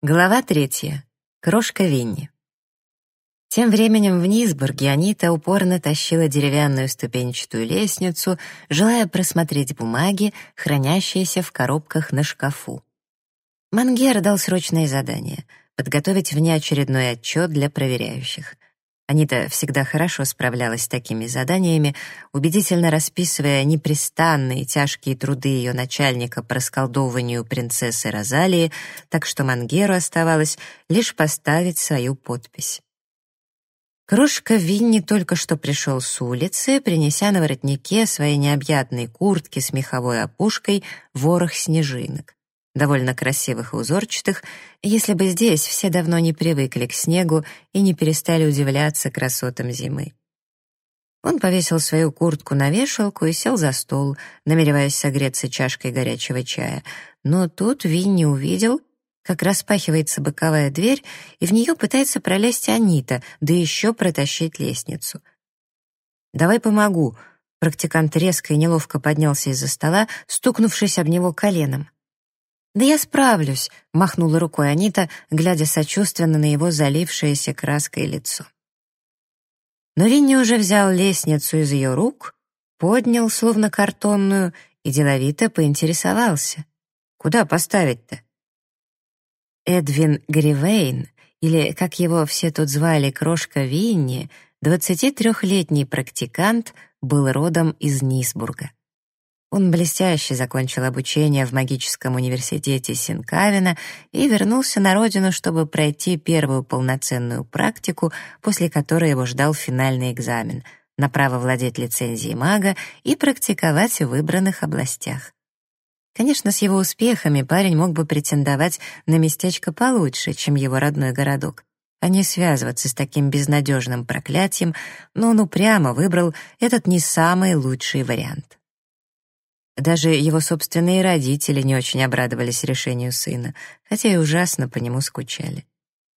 Глава третья. Крошка Винни. Тем временем в Низбурге Анита упорно тащила деревянную ступенчатую лестницу, желая просмотреть бумаги, хранящиеся в коробках на шкафу. Мангер дал срочное задание — подготовить внеочередной отчет для проверяющих — Анита всегда хорошо справлялась с такими заданиями, убедительно расписывая непрестанные тяжкие труды ее начальника по расколдовыванию принцессы Розалии, так что Мангеру оставалось лишь поставить свою подпись. Крошка Винни только что пришел с улицы, принеся на воротнике своей необъятной куртки с меховой опушкой ворох снежинок довольно красивых и узорчатых, если бы здесь все давно не привыкли к снегу и не перестали удивляться красотам зимы. Он повесил свою куртку на вешалку и сел за стол, намереваясь согреться чашкой горячего чая. Но тут Винни увидел, как распахивается боковая дверь, и в нее пытается пролезть Анита, да еще протащить лестницу. «Давай помогу», Практикант резко и неловко поднялся из-за стола, стукнувшись об него коленом. «Да я справлюсь», — махнула рукой Анита, глядя сочувственно на его залившееся краской лицо. Но Винни уже взял лестницу из ее рук, поднял, словно картонную, и деловито поинтересовался. «Куда поставить-то?» Эдвин Гривейн, или, как его все тут звали, Крошка Винни, 23-летний практикант, был родом из Нисбурга. Он блестяще закончил обучение в магическом университете Синкавина и вернулся на родину, чтобы пройти первую полноценную практику, после которой его ждал финальный экзамен на право владеть лицензией мага и практиковать в выбранных областях. Конечно, с его успехами парень мог бы претендовать на местечко получше, чем его родной городок, а не связываться с таким безнадежным проклятием, но он упрямо выбрал этот не самый лучший вариант. Даже его собственные родители не очень обрадовались решению сына, хотя и ужасно по нему скучали.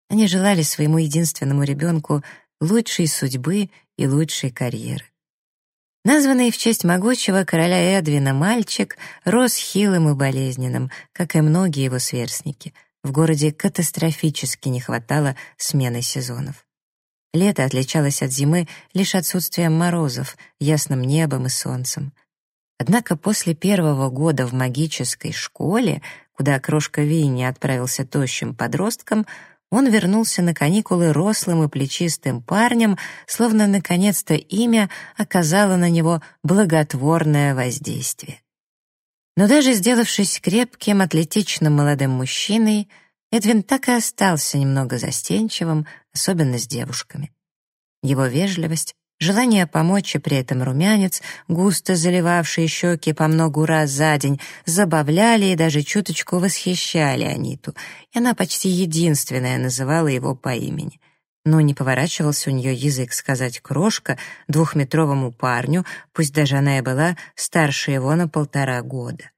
Они желали своему единственному ребенку лучшей судьбы и лучшей карьеры. Названный в честь могучего короля Эдвина мальчик рос хилым и болезненным, как и многие его сверстники. В городе катастрофически не хватало смены сезонов. Лето отличалось от зимы лишь отсутствием морозов, ясным небом и солнцем. Однако после первого года в магической школе, куда крошка Винни отправился тощим подростком, он вернулся на каникулы рослым и плечистым парнем, словно наконец-то имя оказало на него благотворное воздействие. Но даже сделавшись крепким, атлетичным молодым мужчиной, Эдвин так и остался немного застенчивым, особенно с девушками. Его вежливость, Желание помочь и при этом румянец, густо заливавшие щеки по многу раз за день, забавляли и даже чуточку восхищали Аниту, и она почти единственная называла его по имени. Но не поворачивался у нее язык сказать «крошка» двухметровому парню, пусть даже она и была старше его на полтора года.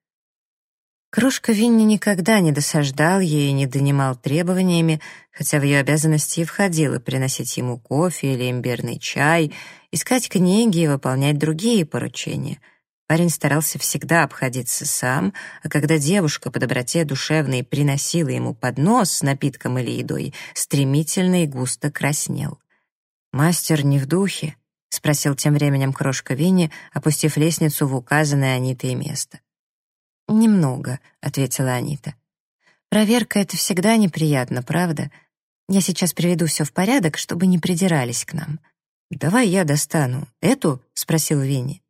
Крошка Винни никогда не досаждал ей и не донимал требованиями, хотя в ее обязанности и входило приносить ему кофе или имбирный чай, искать книги и выполнять другие поручения. Парень старался всегда обходиться сам, а когда девушка по доброте душевной приносила ему поднос с напитком или едой, стремительно и густо краснел. «Мастер не в духе?» — спросил тем временем крошка Винни, опустив лестницу в указанное Анитой место. «Немного», — ответила Анита. «Проверка — это всегда неприятно, правда? Я сейчас приведу все в порядок, чтобы не придирались к нам». «Давай я достану. Эту?» — спросил Винни.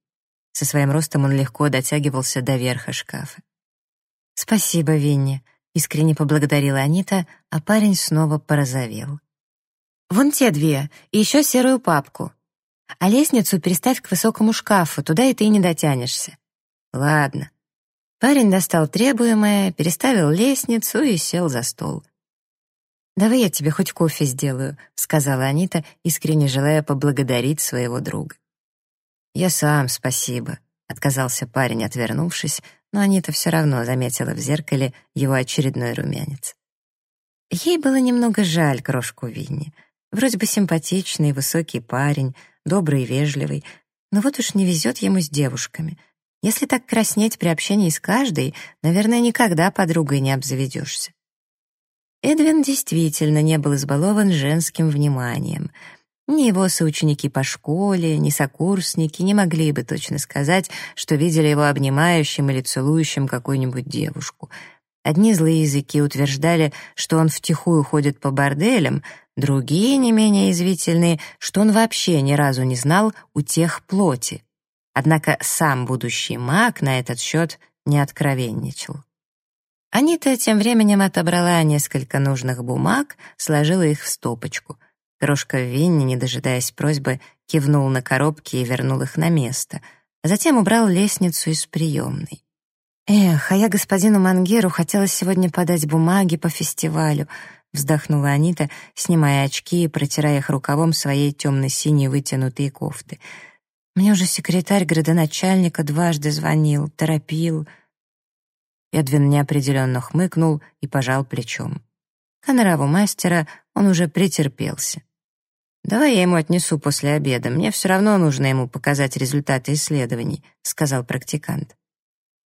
Со своим ростом он легко дотягивался до верха шкафа. «Спасибо, Винни», — искренне поблагодарила Анита, а парень снова порозовел. «Вон те две, и еще серую папку. А лестницу переставь к высокому шкафу, туда и ты не дотянешься». «Ладно», Парень достал требуемое, переставил лестницу и сел за стол. «Давай я тебе хоть кофе сделаю», — сказала Анита, искренне желая поблагодарить своего друга. «Я сам, спасибо», — отказался парень, отвернувшись, но Анита все равно заметила в зеркале его очередной румянец. Ей было немного жаль крошку Винни. Вроде бы симпатичный, высокий парень, добрый и вежливый, но вот уж не везет ему с девушками — если так краснеть при общении с каждой, наверное, никогда подругой не обзаведешься. Эдвин действительно не был избалован женским вниманием. Ни его соученики по школе, ни сокурсники не могли бы точно сказать, что видели его обнимающим или целующим какую-нибудь девушку. Одни злые языки утверждали, что он втихую ходит по борделям, другие, не менее извительные, что он вообще ни разу не знал у тех плоти. Однако сам будущий маг на этот счет не откровенничал. Анита тем временем отобрала несколько нужных бумаг, сложила их в стопочку. Крошка Винни, не дожидаясь просьбы, кивнул на коробки и вернул их на место, а затем убрал лестницу из приемной. «Эх, а я господину Мангеру хотела сегодня подать бумаги по фестивалю», вздохнула Анита, снимая очки и протирая их рукавом своей темно-синей вытянутой кофты. «Мне уже секретарь градоначальника дважды звонил, торопил». Эдвин неопределенно хмыкнул и пожал плечом. К нраву мастера он уже претерпелся. «Давай я ему отнесу после обеда, мне все равно нужно ему показать результаты исследований», — сказал практикант.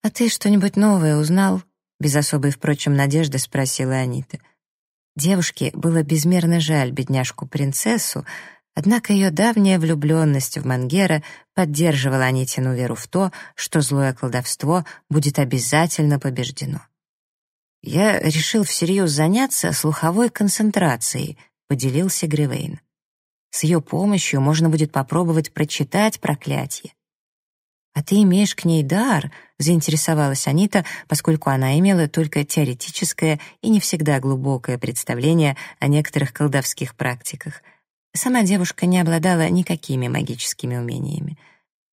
«А ты что-нибудь новое узнал?» — без особой, впрочем, надежды спросила Анита. Девушке было безмерно жаль бедняжку-принцессу, Однако ее давняя влюбленность в Мангера поддерживала Анитину веру в то, что злое колдовство будет обязательно побеждено. «Я решил всерьез заняться слуховой концентрацией», — поделился Гривейн. «С ее помощью можно будет попробовать прочитать проклятие». «А ты имеешь к ней дар?» — заинтересовалась Анита, поскольку она имела только теоретическое и не всегда глубокое представление о некоторых колдовских практиках — Сама девушка не обладала никакими магическими умениями.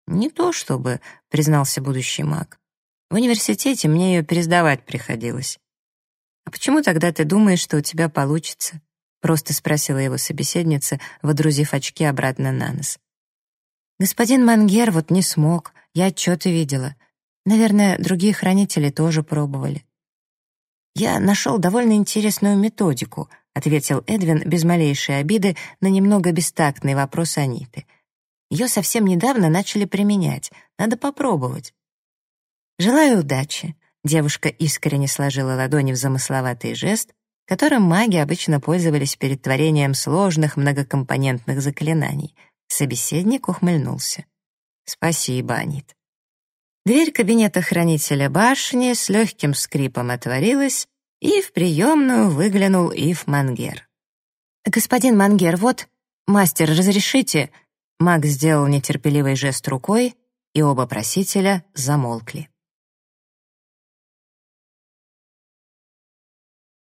«Не то чтобы», — признался будущий маг. «В университете мне ее пересдавать приходилось». «А почему тогда ты думаешь, что у тебя получится?» — просто спросила его собеседница, водрузив очки обратно на нос. «Господин Мангер вот не смог, я отчеты видела. Наверное, другие хранители тоже пробовали». «Я нашел довольно интересную методику», ответил Эдвин без малейшей обиды на немного бестактный вопрос Аниты. Ее совсем недавно начали применять. Надо попробовать. Желаю удачи. Девушка искренне сложила ладони в замысловатый жест, которым маги обычно пользовались перед творением сложных многокомпонентных заклинаний. Собеседник ухмыльнулся. «Спасибо, Анит». Дверь кабинета хранителя башни с легким скрипом отворилась, и в приемную выглянул Ив Мангер. «Господин Мангер, вот, мастер, разрешите?» Маг сделал нетерпеливый жест рукой, и оба просителя замолкли.